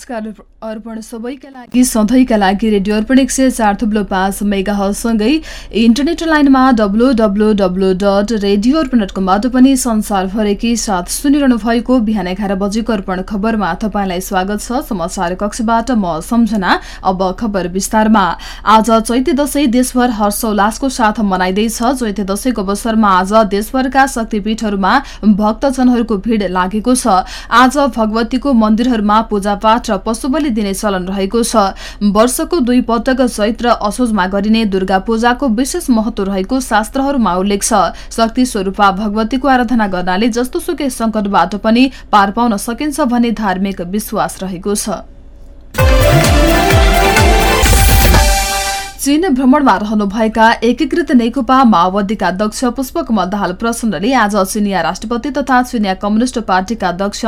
नमस्कार अर्पण सबैका लागि सधैँका लागि रेडियो अर्पण एक सय चार थुप्लो पाँच मेगा हलसँगै इन्टरनेट लाइनमा W W W dot radio Arpan dot कमबाट पनि संसारभरिकै साथ सुनिरहनु भएको बिहान एघार बजेको अर्पण खबरमा तपाईँलाई स्वागत छ। समाचार कक्षबाट म सम्झना अब खबर विस्तारमा। आज चैते दशैं देशभर हर्षोल्लासको साथ मनाइँदैछ। चैते दशैंको अवसरमा आज देशभरका शक्तिपीठहरूमा भक्तजनहरूको भीड़ लागेको छ। आज भगवतीको मन्दिरहरूमा पूजा पाठ र पशु बलि दिने चलन रहेको छ। वर्षको दुई पटक चैत्र असोजमा गरिने दुर्गा पूजाको विशेष महत्व रहेको शास्त्रहरूमा उल्लेख छ। शक्ति स्वरूपा भगवतीको आराधना गर्नाले जस्तो सुकै संकटबाट पनि पार पाउन सकिन्छ भन्ने धार्मिक विश्वास रहेको छ। चीन भ्रमणमा रहनुभएका एकीकृत नेकपा माओवादीका अध्यक्ष पुष्पकमल दाहाल प्रचण्डले आज चिनिया राष्ट्रपति तथा चिनिया कम्युनिष्ट पार्टीका अध्यक्ष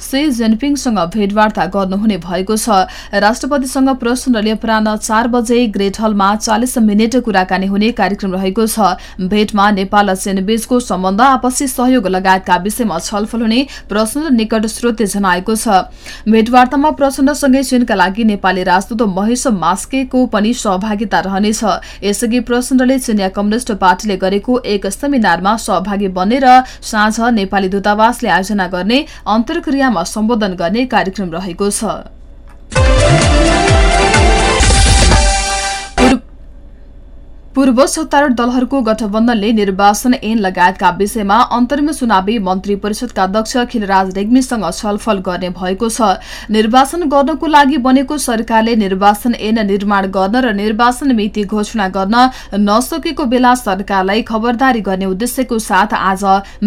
सी जिनपिङसँग भेटवार्ता गर्नुहुने भएको छ। राष्ट्रपतिसँग प्रचण्डले अपराह चार बजे ग्रेट हलमा चालिस मिनट कुराकानी हुने कार्यक्रम रहेको छ। भेटमा नेपाल र चीन बीचको सम्बन्ध आपसी सहयोग लगायतका विषयमा छलफल हुने प्रचण्ड निकट स्रोतले जनाएको छ। भेटवार्तामा प्रचण्डसँगै चीनका लागि नेपाली राजदूत महेश मास्केको पनि सहभागिता रहनेछ। यसअघि प्रचण्डले चिनिया कम्युनिष्ट पार्टीले गरेको एक सेमिनारमा सहभागी र साँझ नेपाली दूतावासले आयोजना गर्ने अन्तर्क्रियामा सम्बोधन गर्ने कार्यक्रम रहेको छ। पूर्व सत्तारूढ़ दलहरूको गठबन्धनले निर्वाचन ऐन लगायतका विषयमा अन्तरिम चुनावी मन्त्री परिषदका अध्यक्ष खिलराज रेग्मीसँग छलफल गर्ने भएको छ। निर्वाचन गर्नको लागि बनेको सरकारले निर्वाचन ऐन निर्माण गर्न र निर्वाचन मिति घोषणा गर्न नसकेको बेला सरकारलाई खबरदारी गर्ने उद्देश्यको साथ आज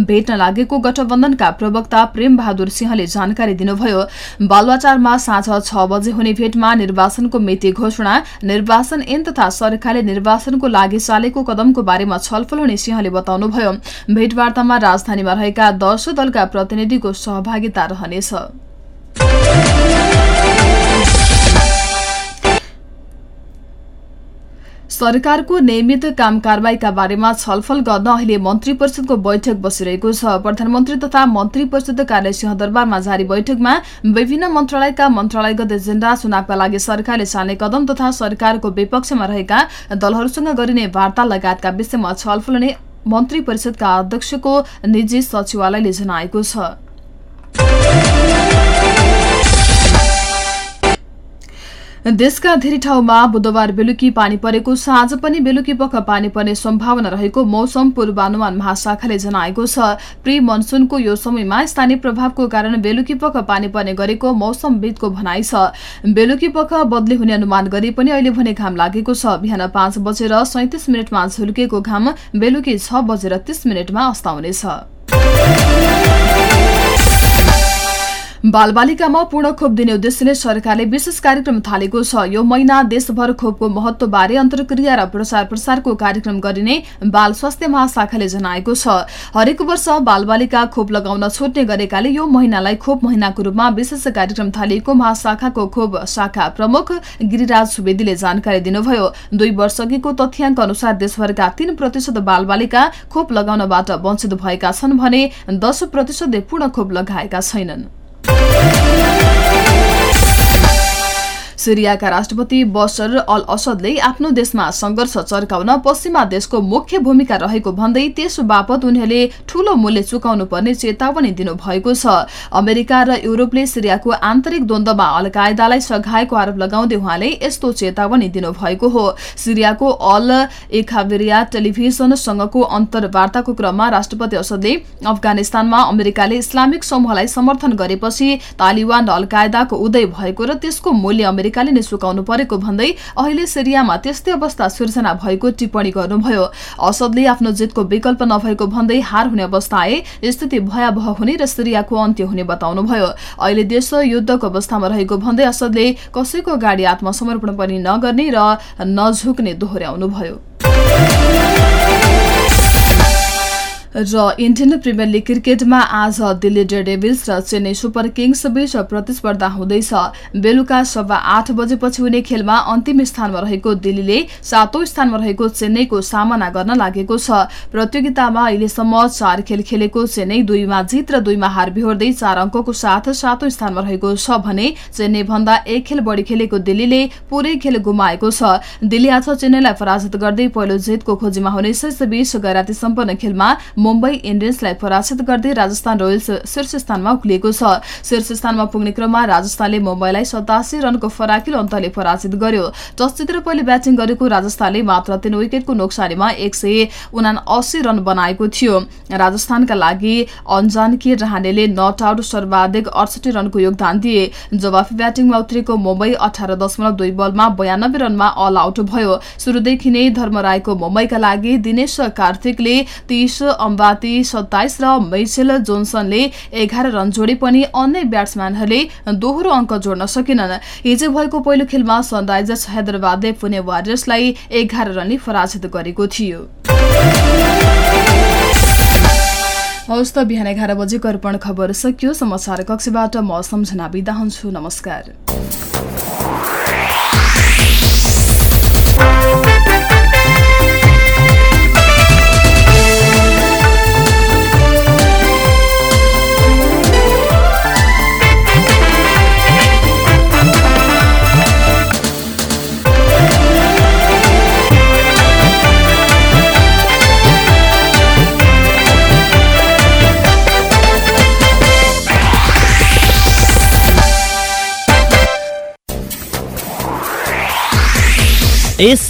भेट्न लागेको गठबन्धनका प्रवक्ता प्रेम बहादुर सिंहले जानकारी दिनुभयो। बालुवाचारमा साँझ छ बजे हुने भेटमा निर्वाचनको मिति घोषणा निर्वाचन ऐन तथा सरकारले निर्वाचनको लागि चालेको कदमको बारेमा छलफल हुने सिंहले बताउनुभयो। भेटवार्तामा राजधानीमा रहेका दश दलका प्रतिनिधिको सहभागिता रहनेछ। सरकारको नियमित काम कारवाहीका बारेमा छलफल गर्न अहिले मन्त्री परिषदको बैठक बसिरहेको छ। प्रधानमन्त्री तथा मन्त्री परिषद कार्य सिंहदरबारमा जारी बैठकमा विभिन्न मन्त्रालयका मन्त्रालयगत एजेण्डा चुनावका लागि सरकारले चाल्ने कदम तथा सरकारको विपक्षमा रहेका दलहरूसँग गरिने वार्ता लगायतका विषयमा छलफल हुने मन्त्री परिषदका अध्यक्षको निजी सचिवालयले जनाएको छ। देशका धेरै ठाउँमा बुधबार बेलुकी पानी परेको छ आज पनि बेलुकी पख पानी पर्ने सम्भावना रहेको मौसम पूर्वानुमान महाशाखाले जनाएको छ। प्री मनसुनको यो समयमा स्थानीय प्रभावको कारण बेलुकी पख पानी पर्ने गरेको मौसमविदको भनाइ छ। बेलुकी पख बदली हुने अनुमान गरे पनि अहिले भने घाम लागेको छ। बिहान पाँच बजेर सैतिस मिनटमा झुल्किएको घाम बेलुकी छ बजेर तीस मिनटमा अस्ताउनेछ। बालबालिकामा पूर्ण खोप दिने उद्देश्यले सरकारले विशेष कार्यक्रम थालेको छ। यो महिना देशभर खोपको महत्वबारे अन्तर्क्रिया र प्रचार प्रसारको कार्यक्रम गरिने बाल स्वास्थ्य महाशाखाले जनाएको छ। हरेक वर्ष बालबालिका खोप लगाउन छुट्ने गरेकाले यो महिनालाई खोप महिनाको रूपमा विशेष कार्यक्रम थालिएको महाशाखाको खोप शाखा प्रमुख गिरिराज सुवेदीले जानकारी दिनुभयो। दुई वर्षअघिको तथ्याङ्क अनुसार देशभरका तीन प्रतिशत बालबालिका खोप लगाउनबाट वञ्चित भएका छन् भने दस प्रतिशतले पूर्ण खोप लगाएका छैनन्। सिरियाका राष्ट्रपति बसर अल असदले आफ्नो देशमा संघर्ष चर्काउन पश्चिमा देशको मुख्य भूमिका रहेको भन्दै त्यस बापत उनीहरूले ठूलो मूल्य चुकाउनु पर्ने चेतावनी दिनुभएको छ। अमेरिका र युरोपले सिरियाको आन्तरिक द्वन्द्वमा अल कायदालाई सघाएको आरोप लगाउँदै उहाँले यस्तो चेतावनी दिनुभएको हो। सिरियाको अल एखाबेरिया टेलिभिजनसँगको अन्तर्वार्ताको क्रममा राष्ट्रपति असदले अफगानिस्तानमा अमेरिकाले इस्लामिक समूहलाई समर्थन गरेपछि तालिबान र अल कायदाको उदय भएको र त्यसको मूल्य अमेरिकाले नै चुकाउनु परेको भन्दै अहिले सिरियामा त्यस्तै अवस्था सिर्जना भएको टिप्पणी गर्नुभयो। असदले आफ्नो जितको विकल्प नभएको भन्दै हार हुने अवस्था आए स्थिति भयावह हुने र सिरियाको अन्त्य हुने बताउनुभयो। अहिले देश युद्धको अवस्थामा रहेको भन्दै असदले कसैको गाडी आत्मसमर्पण पनि नगर्ने र नझुक्ने दोहोर्याउनुभयो र इन्डियन प्रिमियर लिग क्रिकेटमा आज दिल्ली डेडेभिल्स र चेन्नई सुपर किङ्स बीच प्रतिस्पर्धा हुँदैछ। बेलुका सभा आठ बजेपछि हुने खेलमा अन्तिम स्थानमा रहेको दिल्लीले सातौं स्थानमा रहेको चेन्नईको सामना गर्न लागेको छ। प्रतियोगितामा अहिलेसम्म चार खेल खेलेको चेन्नई दुईमा जित र दुईमा हार बिहोर्दै चार अङ्कको साथ सातौं स्थानमा रहेको छ भने चेन्नई भन्दा एक खेल बढी खेलेको दिल्लीले पूरै खेल गुमाएको छ। दिल्ली आज चेन्नईलाई पराजित गर्दै पहिलो जितको खोजीमा हुनेछ यसबीच गैराती सम्पन्न खेलमा मुम्बई इण्डियन्सलाई पराजित गर्दै राजस्थान रोयल्स शीर्ष स्थानमा उक्लिएको छ। शीर्ष स्थानमा पुग्ने क्रममा राजस्थानले मुम्बईलाई सतासी रनको फराकिलो अन्तले पराजित गर्यो। टस जितेर पहिले ब्याटिङ गरेको राजस्थानले मात्र तीन विकेटको नोक्सानीमा एक रन बनाएको थियो। राजस्थानका लागि अन्जान के रहानेले नट आउट सर्वाधिक अडसठी रनको योगदान दिए। जवाफी ब्याटिङमा उत्रेको मुम्बई अठार दशमलव दुई बलमा बयानब्बे रनमा अल आउट भयो। शुरूदेखि नै धर्मरायको मुम्बईका लागि दिनेश कार्तिकले तीस अम्बाती सत्ताइस र मैसेल जोन्सनले एघार रन जोडे पनि अन्य ब्याट्सम्यानहरूले दोहोरो अङ्क जोड्न सकेनन्। हिजो भएको पहिलो खेलमा सनराइजर्स हैदराबादले पुणे वारियर्सलाई एघार रनले पराजित गरेको थियो। हवस् त बिहान एघार बजेको अर्पण खबर सकियो। समाचार कक्षबाट म सम्झना बिदा हुन्छु। नमस्कार।